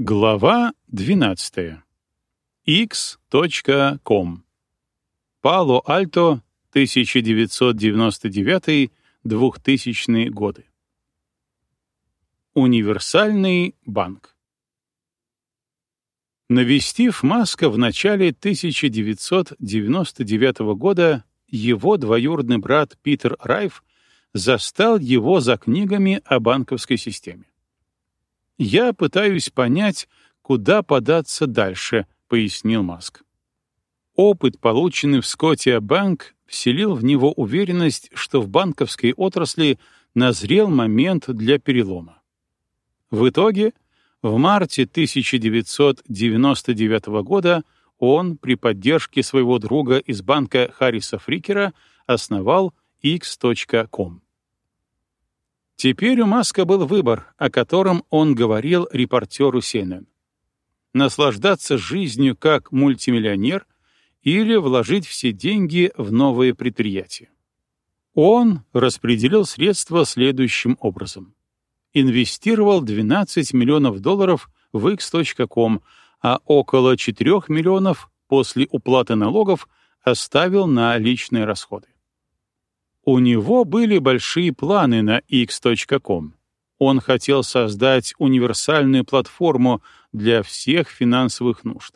Глава 12. X.com. Пало-Альто, 1999-2000 годы. Универсальный банк. Навестив Маска в начале 1999 года, его двоюродный брат Питер Райф застал его за книгами о банковской системе. «Я пытаюсь понять, куда податься дальше», — пояснил Маск. Опыт, полученный в Scotia Bank, вселил в него уверенность, что в банковской отрасли назрел момент для перелома. В итоге, в марте 1999 года он при поддержке своего друга из банка Харриса Фрикера основал x.com. Теперь у Маска был выбор, о котором он говорил репортеру CNN. Наслаждаться жизнью как мультимиллионер или вложить все деньги в новые предприятия. Он распределил средства следующим образом. Инвестировал 12 миллионов долларов в x.com, а около 4 миллионов после уплаты налогов оставил на личные расходы. У него были большие планы на x.com. Он хотел создать универсальную платформу для всех финансовых нужд.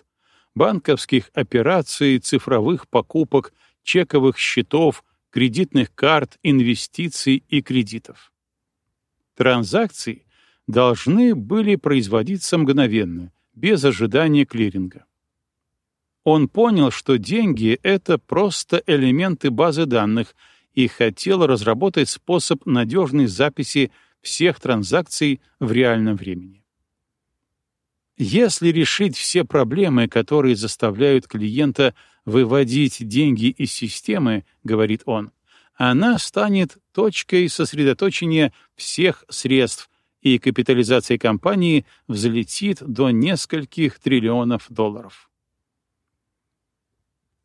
Банковских операций, цифровых покупок, чековых счетов, кредитных карт, инвестиций и кредитов. Транзакции должны были производиться мгновенно, без ожидания клиринга. Он понял, что деньги — это просто элементы базы данных — и хотел разработать способ надежной записи всех транзакций в реальном времени. Если решить все проблемы, которые заставляют клиента выводить деньги из системы, говорит он, она станет точкой сосредоточения всех средств, и капитализация компании взлетит до нескольких триллионов долларов.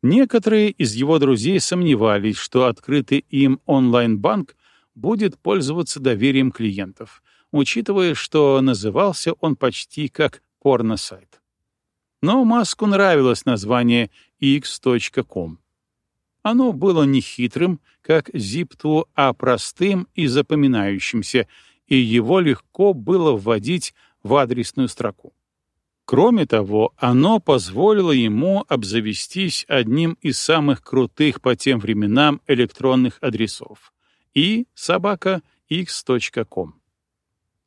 Некоторые из его друзей сомневались, что открытый им онлайн-банк будет пользоваться доверием клиентов, учитывая, что назывался он почти как порно-сайт. Но Маску нравилось название x.com. Оно было не хитрым, как Zip2, а простым и запоминающимся, и его легко было вводить в адресную строку. Кроме того, оно позволило ему обзавестись одним из самых крутых по тем временам электронных адресов и собака x.com.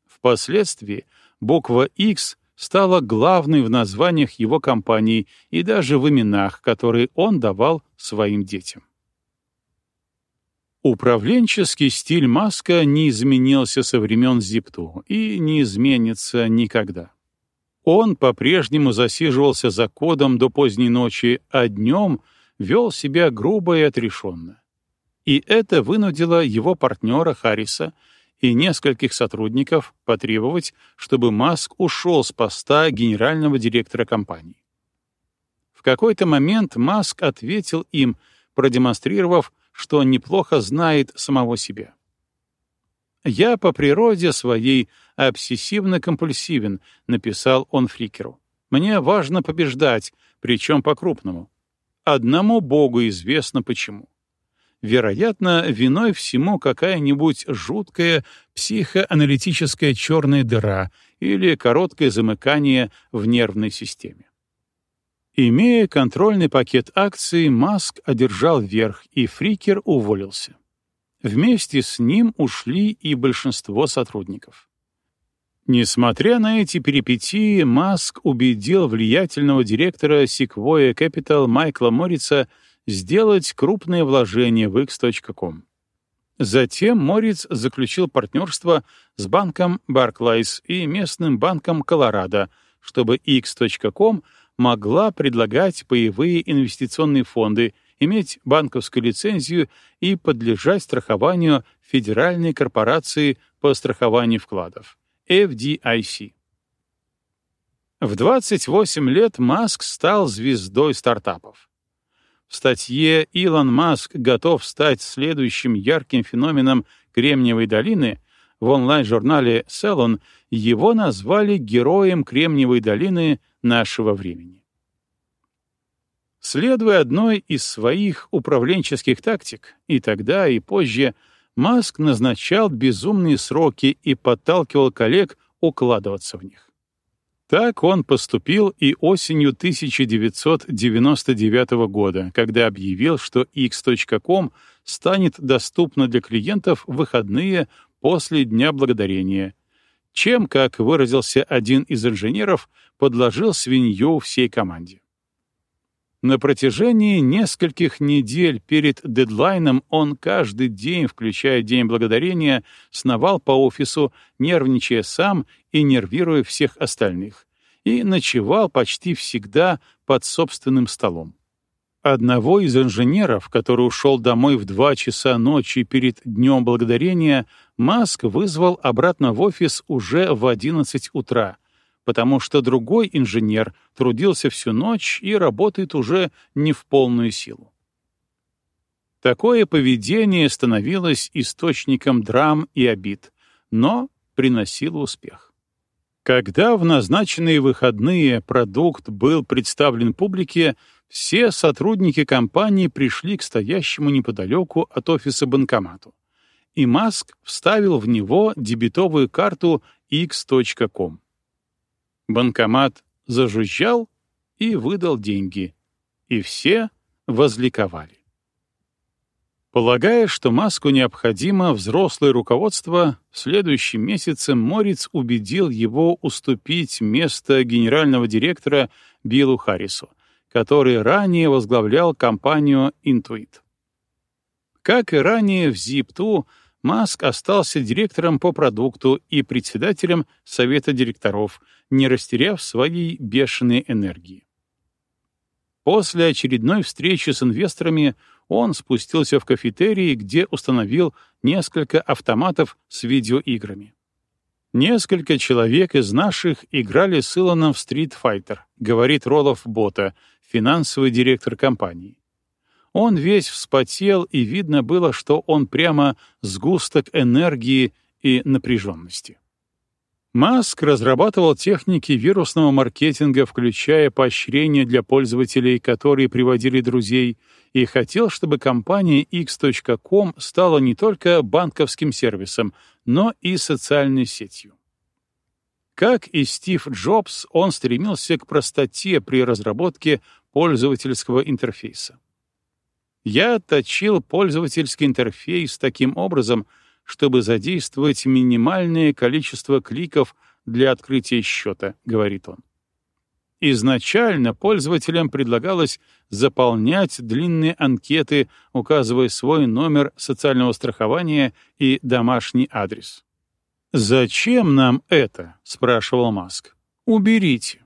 Впоследствии буква X стала главной в названиях его компании и даже в именах, которые он давал своим детям. Управленческий стиль Маска не изменился со времен Зипту и не изменится никогда. Он по-прежнему засиживался за кодом до поздней ночи, а днем вел себя грубо и отрешенно. И это вынудило его партнера Харриса и нескольких сотрудников потребовать, чтобы Маск ушел с поста генерального директора компании. В какой-то момент Маск ответил им, продемонстрировав, что неплохо знает самого себя. «Я по природе своей обсессивно-компульсивен», — написал он Фрикеру. «Мне важно побеждать, причем по-крупному. Одному Богу известно почему. Вероятно, виной всему какая-нибудь жуткая психоаналитическая черная дыра или короткое замыкание в нервной системе. Имея контрольный пакет акций, Маск одержал верх, и Фрикер уволился. Вместе с ним ушли и большинство сотрудников. Несмотря на эти перипетии, Маск убедил влиятельного директора Sequoia Capital Майкла Морица сделать крупные вложения в X.com. Затем Морриц заключил партнерство с банком Barclays и местным банком Колорадо, чтобы X.com могла предлагать боевые инвестиционные фонды иметь банковскую лицензию и подлежать страхованию Федеральной корпорации по страхованию вкладов, FDIC. В 28 лет Маск стал звездой стартапов. В статье «Илон Маск готов стать следующим ярким феноменом Кремниевой долины» в онлайн-журнале Cellon его назвали героем Кремниевой долины нашего времени. Следуя одной из своих управленческих тактик, и тогда, и позже, Маск назначал безумные сроки и подталкивал коллег укладываться в них. Так он поступил и осенью 1999 года, когда объявил, что x.com станет доступно для клиентов в выходные после Дня Благодарения, чем, как выразился один из инженеров, подложил свинью всей команде. На протяжении нескольких недель перед дедлайном он каждый день, включая День Благодарения, сновал по офису, нервничая сам и нервируя всех остальных, и ночевал почти всегда под собственным столом. Одного из инженеров, который ушел домой в два часа ночи перед Днем Благодарения, Маск вызвал обратно в офис уже в 11 утра, потому что другой инженер трудился всю ночь и работает уже не в полную силу. Такое поведение становилось источником драм и обид, но приносило успех. Когда в назначенные выходные продукт был представлен публике, все сотрудники компании пришли к стоящему неподалеку от офиса банкомату, и Маск вставил в него дебетовую карту x.com. Банкомат зажужжал и выдал деньги, и все возликовали. Полагая, что Маску необходимо взрослое руководство, в следующем месяце Морец убедил его уступить место генерального директора Биллу Харрису, который ранее возглавлял компанию Intuit. Как и ранее в Zip2, Маск остался директором по продукту и председателем совета директоров, не растеряв своей бешеной энергии. После очередной встречи с инвесторами он спустился в кафетерий, где установил несколько автоматов с видеоиграми. Несколько человек из наших играли с Илоном в Street Fighter, говорит Ролов Бота, финансовый директор компании. Он весь вспотел, и видно было, что он прямо сгусток энергии и напряженности. Маск разрабатывал техники вирусного маркетинга, включая поощрения для пользователей, которые приводили друзей, и хотел, чтобы компания X.com стала не только банковским сервисом, но и социальной сетью. Как и Стив Джобс, он стремился к простоте при разработке пользовательского интерфейса. Я точил пользовательский интерфейс таким образом, чтобы задействовать минимальное количество кликов для открытия счета, говорит он. Изначально пользователям предлагалось заполнять длинные анкеты, указывая свой номер социального страхования и домашний адрес. «Зачем нам это?» — спрашивал Маск. «Уберите».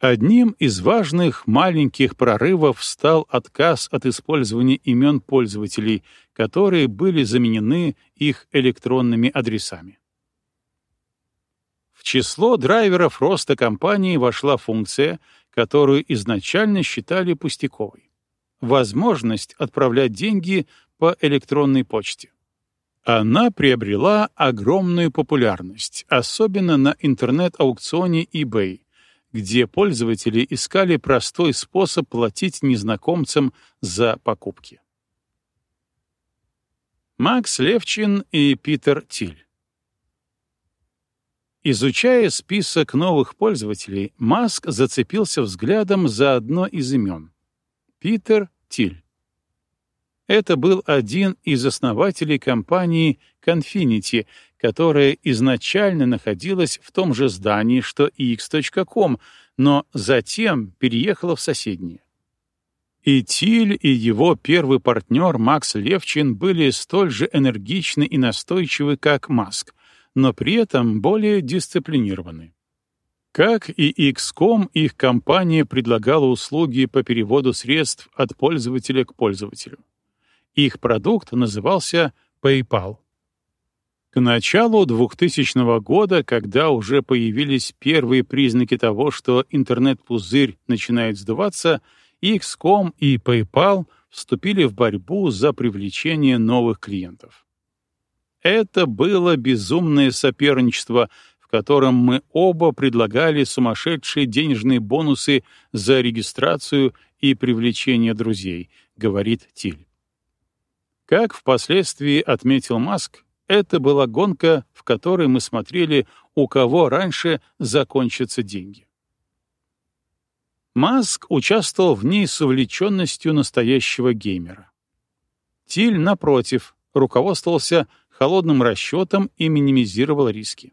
Одним из важных маленьких прорывов стал отказ от использования имен пользователей, которые были заменены их электронными адресами. В число драйверов роста компании вошла функция, которую изначально считали пустяковой — возможность отправлять деньги по электронной почте. Она приобрела огромную популярность, особенно на интернет-аукционе eBay, где пользователи искали простой способ платить незнакомцам за покупки. Макс Левчин и Питер Тиль Изучая список новых пользователей, Маск зацепился взглядом за одно из имен — Питер Тиль. Это был один из основателей компании Confinity, которая изначально находилась в том же здании, что и X.com, но затем переехала в соседнее. И Тиль, и его первый партнер Макс Левчин были столь же энергичны и настойчивы, как Маск, но при этом более дисциплинированы. Как и XCOM, их компания предлагала услуги по переводу средств от пользователя к пользователю. Их продукт назывался PayPal. К началу 2000 года, когда уже появились первые признаки того, что интернет-пузырь начинает сдуваться, XCOM и PayPal вступили в борьбу за привлечение новых клиентов. Это было безумное соперничество, в котором мы оба предлагали сумасшедшие денежные бонусы за регистрацию и привлечение друзей, говорит Тиль. Как впоследствии отметил Маск, это была гонка, в которой мы смотрели, у кого раньше закончатся деньги. Маск участвовал в ней с увлеченностью настоящего геймера. Тиль, напротив, руководствовался холодным расчетом и минимизировал риски.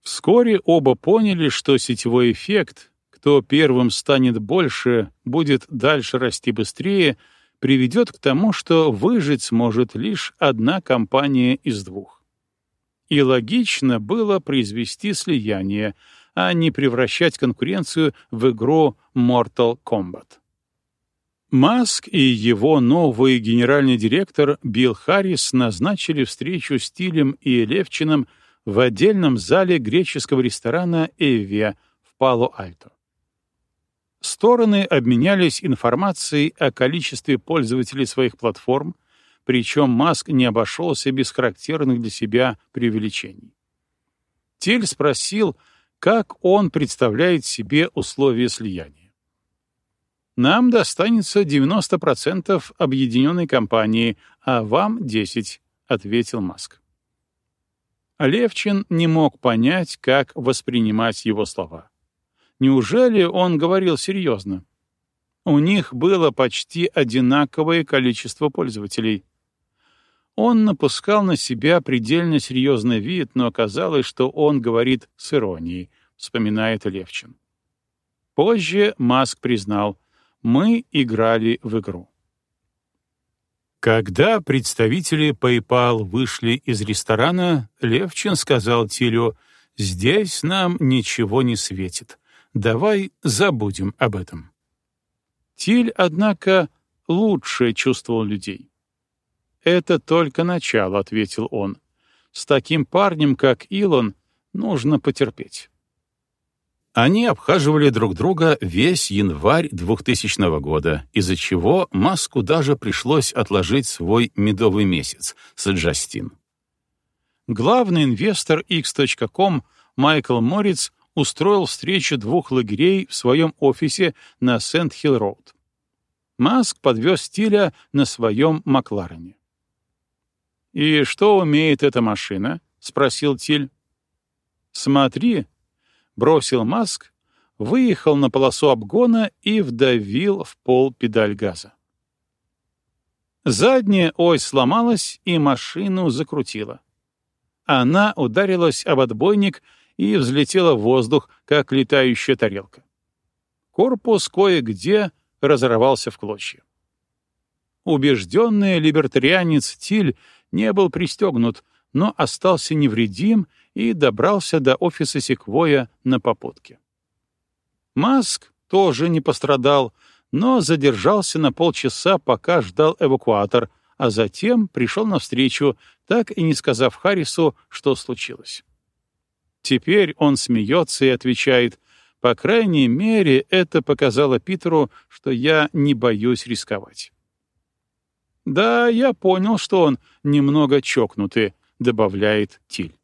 Вскоре оба поняли, что сетевой эффект, кто первым станет больше, будет дальше расти быстрее, приведет к тому, что выжить сможет лишь одна компания из двух. И логично было произвести слияние, а не превращать конкуренцию в игру Mortal Kombat. Маск и его новый генеральный директор Билл Харрис назначили встречу с Тилем и Левчиным в отдельном зале греческого ресторана «Эвия» в Пало-Альто. Стороны обменялись информацией о количестве пользователей своих платформ, причем Маск не обошелся без характерных для себя преувеличений. Тель спросил, как он представляет себе условия слияния. «Нам достанется 90% объединенной компании, а вам — 10%, — ответил Маск. Левчин не мог понять, как воспринимать его слова. Неужели он говорил серьезно? У них было почти одинаковое количество пользователей. Он напускал на себя предельно серьезный вид, но оказалось, что он говорит с иронией, вспоминает Левчин. Позже Маск признал, мы играли в игру. Когда представители PayPal вышли из ресторана, Левчин сказал Тилю, «Здесь нам ничего не светит. Давай забудем об этом. Тиль, однако, лучше чувствовал людей. «Это только начало», — ответил он. «С таким парнем, как Илон, нужно потерпеть». Они обхаживали друг друга весь январь 2000 года, из-за чего Маску даже пришлось отложить свой медовый месяц с Джастин. Главный инвестор X.com Майкл Мориц устроил встречу двух лагерей в своем офисе на Сэнд-Хилл-Роуд. Маск подвез Тиля на своем Макларене. «И что умеет эта машина?» — спросил Тиль. «Смотри», — бросил Маск, выехал на полосу обгона и вдавил в пол педаль газа. Задняя ось сломалась, и машину закрутила. Она ударилась об отбойник и взлетела в воздух, как летающая тарелка. Корпус кое-где разорвался в клочья. Убежденный либертарианец Тиль не был пристегнут, но остался невредим и добрался до офиса Секвоя на попутке. Маск тоже не пострадал, но задержался на полчаса, пока ждал эвакуатор, а затем пришел навстречу, так и не сказав Харрису, что случилось. Теперь он смеется и отвечает, «По крайней мере, это показало Питеру, что я не боюсь рисковать». «Да, я понял, что он немного чокнутый», — добавляет Тиль.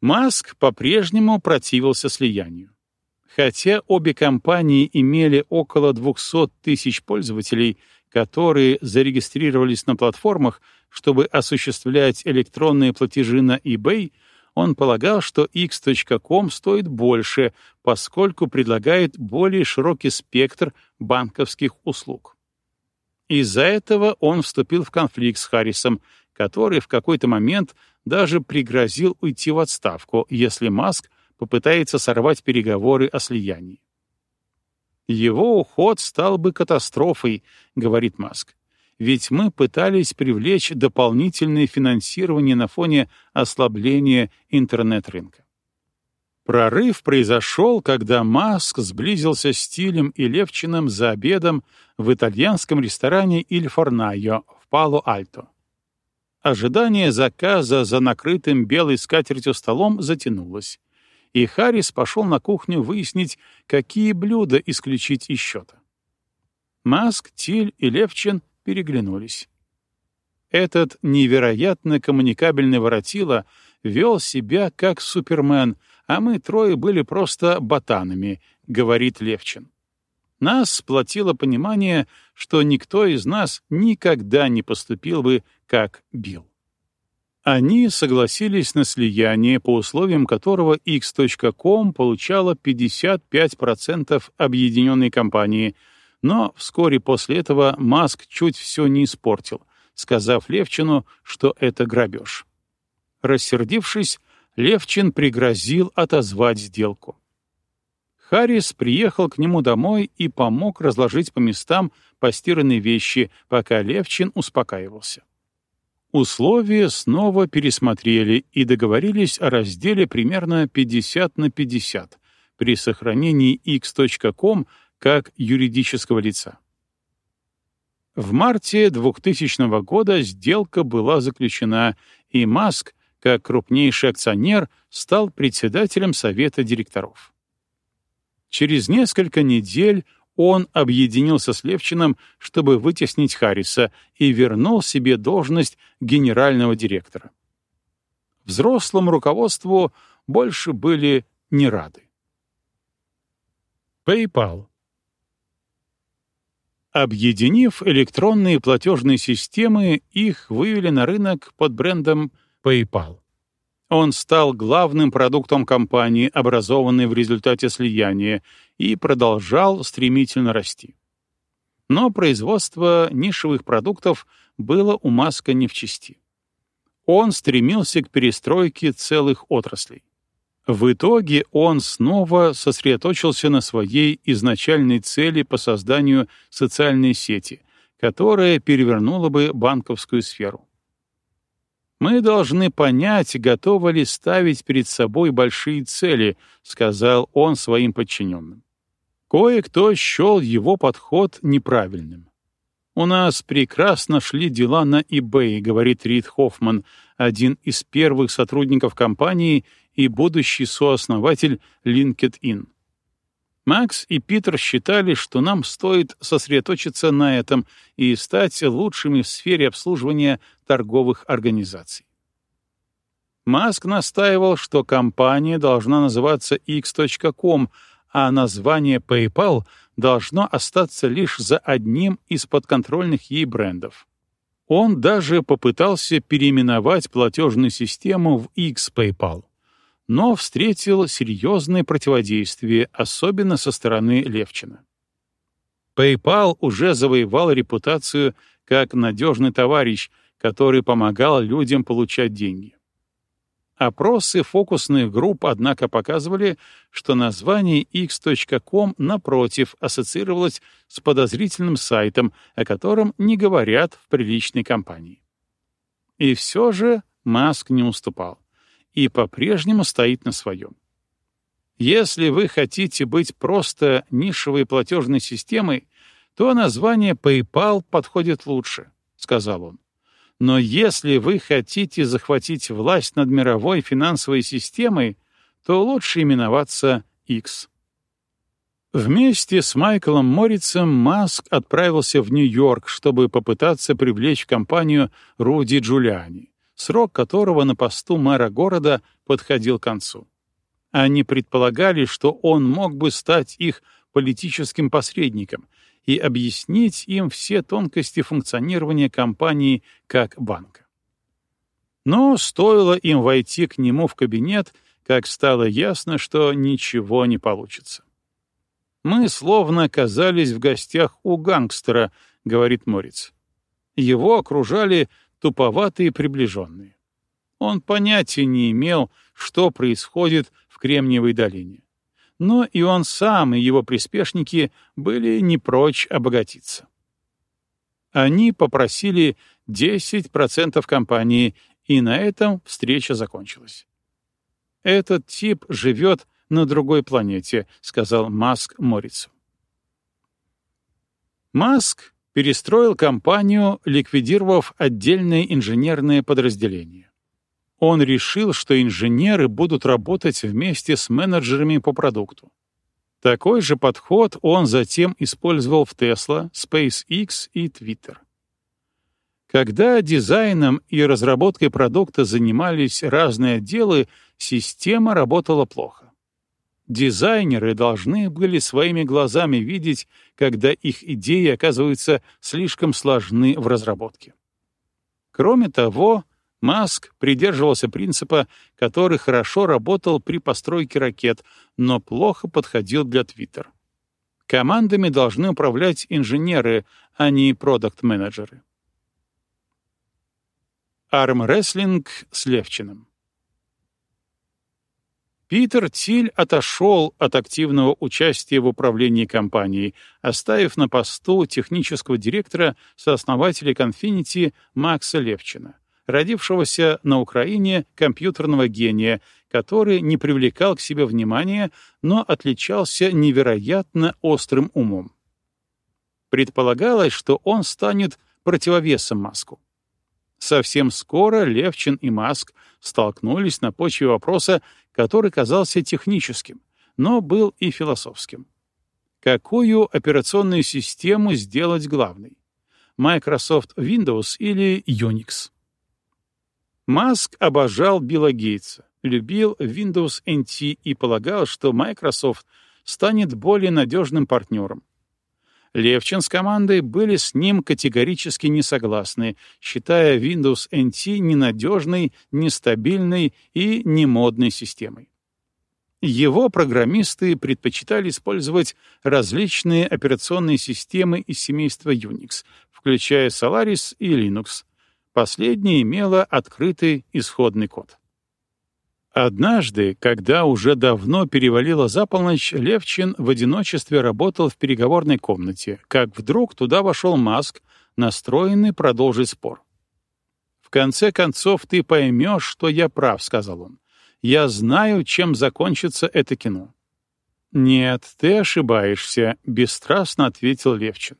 Маск по-прежнему противился слиянию. Хотя обе компании имели около 200 тысяч пользователей, которые зарегистрировались на платформах, чтобы осуществлять электронные платежи на eBay, он полагал, что x.com стоит больше, поскольку предлагает более широкий спектр банковских услуг. Из-за этого он вступил в конфликт с Харрисом, который в какой-то момент даже пригрозил уйти в отставку, если Маск попытается сорвать переговоры о слиянии. Его уход стал бы катастрофой, говорит Маск. Ведь мы пытались привлечь дополнительное финансирование на фоне ослабления интернет-рынка. Прорыв произошел, когда Маск сблизился с Тилем и Левчиным за обедом в итальянском ресторане «Иль Форнайо» в Пало-Альто. Ожидание заказа за накрытым белой скатертью столом затянулось и Харрис пошел на кухню выяснить, какие блюда исключить из счета. Маск, Тиль и Левчин переглянулись. Этот невероятно коммуникабельный воротило вел себя как супермен, а мы трое были просто ботанами, говорит Левчин. Нас сплотило понимание, что никто из нас никогда не поступил бы как Билл. Они согласились на слияние, по условиям которого X.com получала 55% объединенной компании, но вскоре после этого Маск чуть все не испортил, сказав Левчину, что это грабеж. Рассердившись, Левчин пригрозил отозвать сделку. Харрис приехал к нему домой и помог разложить по местам постиранные вещи, пока Левчин успокаивался. Условия снова пересмотрели и договорились о разделе примерно 50 на 50 при сохранении x.com как юридического лица. В марте 2000 года сделка была заключена, и Маск, как крупнейший акционер, стал председателем совета директоров. Через несколько недель он объединился с Левчиным, чтобы вытеснить Харриса, и вернул себе должность генерального директора. Взрослому руководству больше были не рады. PayPal. Объединив электронные платежные системы, их вывели на рынок под брендом PayPal. Он стал главным продуктом компании, образованной в результате слияния, и продолжал стремительно расти. Но производство нишевых продуктов было у Маска не в чести. Он стремился к перестройке целых отраслей. В итоге он снова сосредоточился на своей изначальной цели по созданию социальной сети, которая перевернула бы банковскую сферу. Мы должны понять, готовы ли ставить перед собой большие цели, сказал он своим подчиненным. Кое-кто счел его подход неправильным. «У нас прекрасно шли дела на eBay», — говорит Рид Хоффман, один из первых сотрудников компании и будущий сооснователь LinkedIn. Макс и Питер считали, что нам стоит сосредоточиться на этом и стать лучшими в сфере обслуживания торговых организаций. Маск настаивал, что компания должна называться x.com, а название PayPal должно остаться лишь за одним из подконтрольных ей брендов. Он даже попытался переименовать платежную систему в X-PayPal но встретил серьезное противодействие, особенно со стороны Левчина. PayPal уже завоевал репутацию как надежный товарищ, который помогал людям получать деньги. Опросы фокусных групп, однако, показывали, что название x.com, напротив, ассоциировалось с подозрительным сайтом, о котором не говорят в приличной компании. И все же Маск не уступал и по-прежнему стоит на своем. Если вы хотите быть просто нишевой платежной системой, то название PayPal подходит лучше, сказал он. Но если вы хотите захватить власть над мировой финансовой системой, то лучше именоваться X. Вместе с Майклом Моррицем Маск отправился в Нью-Йорк, чтобы попытаться привлечь компанию Руди Джулиани срок которого на посту мэра города подходил к концу. Они предполагали, что он мог бы стать их политическим посредником и объяснить им все тонкости функционирования компании как банка. Но стоило им войти к нему в кабинет, как стало ясно, что ничего не получится. «Мы словно оказались в гостях у гангстера», — говорит Морец. Его окружали туповатые приближенные. Он понятия не имел, что происходит в Кремниевой долине. Но и он сам, и его приспешники были не прочь обогатиться. Они попросили 10% компании, и на этом встреча закончилась. «Этот тип живет на другой планете», — сказал Маск Морицу. Маск перестроил компанию, ликвидировав отдельные инженерные подразделения. Он решил, что инженеры будут работать вместе с менеджерами по продукту. Такой же подход он затем использовал в Tesla, SpaceX и Twitter. Когда дизайном и разработкой продукта занимались разные отделы, система работала плохо. Дизайнеры должны были своими глазами видеть, когда их идеи оказываются слишком сложны в разработке. Кроме того, Маск придерживался принципа, который хорошо работал при постройке ракет, но плохо подходил для Twitter. Командами должны управлять инженеры, а не продукт-менеджеры. Армрестлинг с Левчиным. Питер Тиль отошел от активного участия в управлении компанией, оставив на посту технического директора сооснователя Confinity Макса Левчина, родившегося на Украине компьютерного гения, который не привлекал к себе внимания, но отличался невероятно острым умом. Предполагалось, что он станет противовесом Маску. Совсем скоро Левчин и Маск столкнулись на почве вопроса, который казался техническим, но был и философским. Какую операционную систему сделать главной? Microsoft Windows или Unix? Маск обожал Билла Гейтса, любил Windows NT и полагал, что Microsoft станет более надежным партнером, Левчин с командой были с ним категорически не согласны, считая Windows NT ненадежной, нестабильной и немодной системой. Его программисты предпочитали использовать различные операционные системы из семейства Unix, включая Solaris и Linux. Последняя имела открытый исходный код. Однажды, когда уже давно перевалило за полночь, Левчин в одиночестве работал в переговорной комнате, как вдруг туда вошел Маск, настроенный продолжить спор. «В конце концов ты поймешь, что я прав», — сказал он. «Я знаю, чем закончится это кино». «Нет, ты ошибаешься», — бесстрастно ответил Левчин.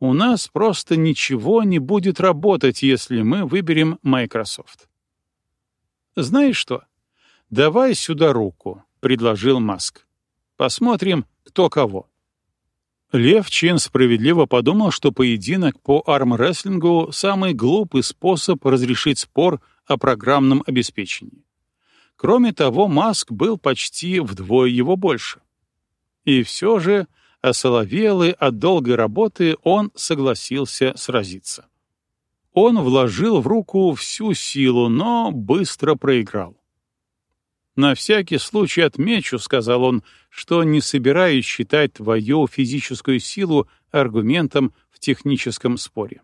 «У нас просто ничего не будет работать, если мы выберем Microsoft». «Знаешь что?» «Давай сюда руку», — предложил Маск. «Посмотрим, кто кого». Лев Чин справедливо подумал, что поединок по армрестлингу — самый глупый способ разрешить спор о программном обеспечении. Кроме того, Маск был почти вдвое его больше. И все же, осоловелый от долгой работы, он согласился сразиться. Он вложил в руку всю силу, но быстро проиграл. «На всякий случай отмечу», — сказал он, «что не собираюсь считать твою физическую силу аргументом в техническом споре».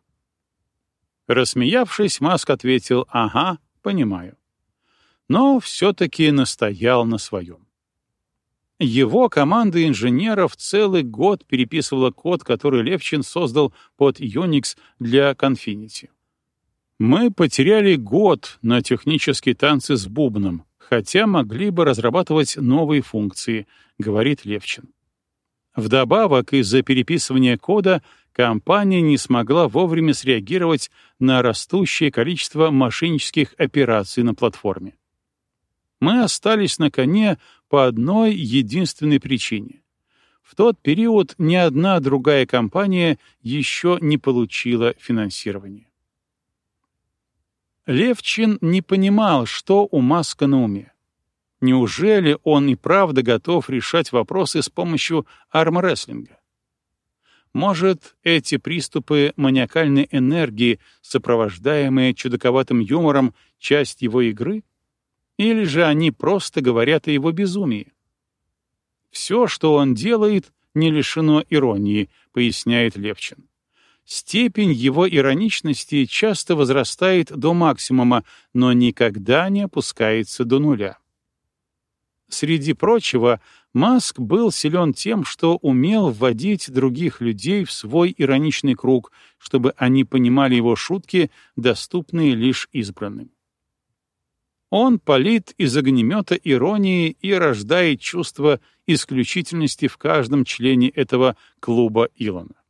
Рассмеявшись, Маск ответил «Ага, понимаю». Но все-таки настоял на своем. Его команда инженеров целый год переписывала код, который Левчин создал под Unix для Confinity. Мы потеряли год на технические танцы с бубном, хотя могли бы разрабатывать новые функции, говорит Левчин. Вдобавок, из-за переписывания кода компания не смогла вовремя среагировать на растущее количество мошеннических операций на платформе. Мы остались на коне по одной единственной причине. В тот период ни одна другая компания еще не получила финансирование. Левчин не понимал, что у Маска на уме. Неужели он и правда готов решать вопросы с помощью армрестлинга? Может, эти приступы маниакальной энергии, сопровождаемые чудаковатым юмором, часть его игры? Или же они просто говорят о его безумии? Все, что он делает, не лишено иронии, поясняет Левчин. Степень его ироничности часто возрастает до максимума, но никогда не опускается до нуля. Среди прочего, Маск был силен тем, что умел вводить других людей в свой ироничный круг, чтобы они понимали его шутки, доступные лишь избранным. Он палит из огнемета иронии и рождает чувство исключительности в каждом члене этого клуба Илона.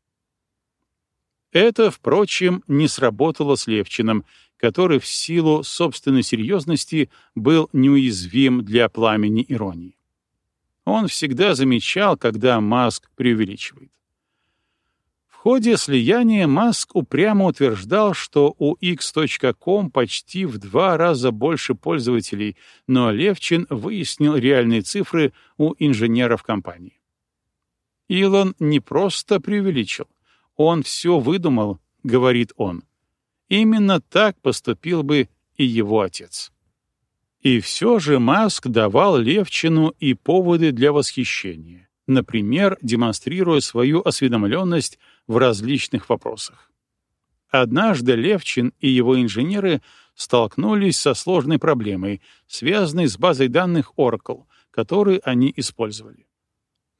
Это, впрочем, не сработало с Левчиным, который в силу собственной серьезности был неуязвим для пламени иронии. Он всегда замечал, когда Маск преувеличивает. В ходе слияния Маск упрямо утверждал, что у X.com почти в два раза больше пользователей, но Левчин выяснил реальные цифры у инженеров компании. Илон не просто преувеличил, он все выдумал, говорит он. Именно так поступил бы и его отец. И все же Маск давал Левчину и поводы для восхищения, например, демонстрируя свою осведомленность в различных вопросах. Однажды Левчин и его инженеры столкнулись со сложной проблемой, связанной с базой данных Oracle, которую они использовали.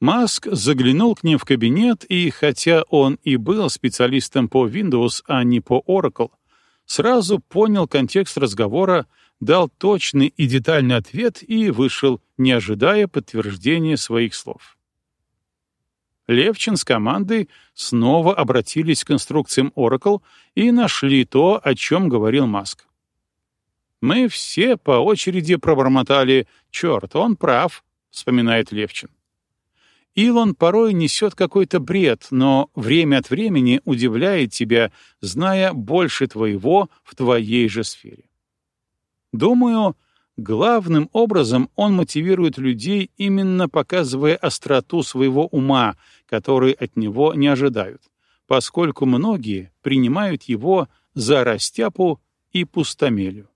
Маск заглянул к ним в кабинет, и хотя он и был специалистом по Windows, а не по Oracle, сразу понял контекст разговора, дал точный и детальный ответ и вышел, не ожидая подтверждения своих слов. Левчин с командой снова обратились к инструкциям Oracle и нашли то, о чем говорил Маск. «Мы все по очереди пробормотали, черт, он прав», — вспоминает Левчин. Илон порой несет какой-то бред, но время от времени удивляет тебя, зная больше твоего в твоей же сфере. Думаю, главным образом он мотивирует людей, именно показывая остроту своего ума, который от него не ожидают, поскольку многие принимают его за растяпу и пустомелю.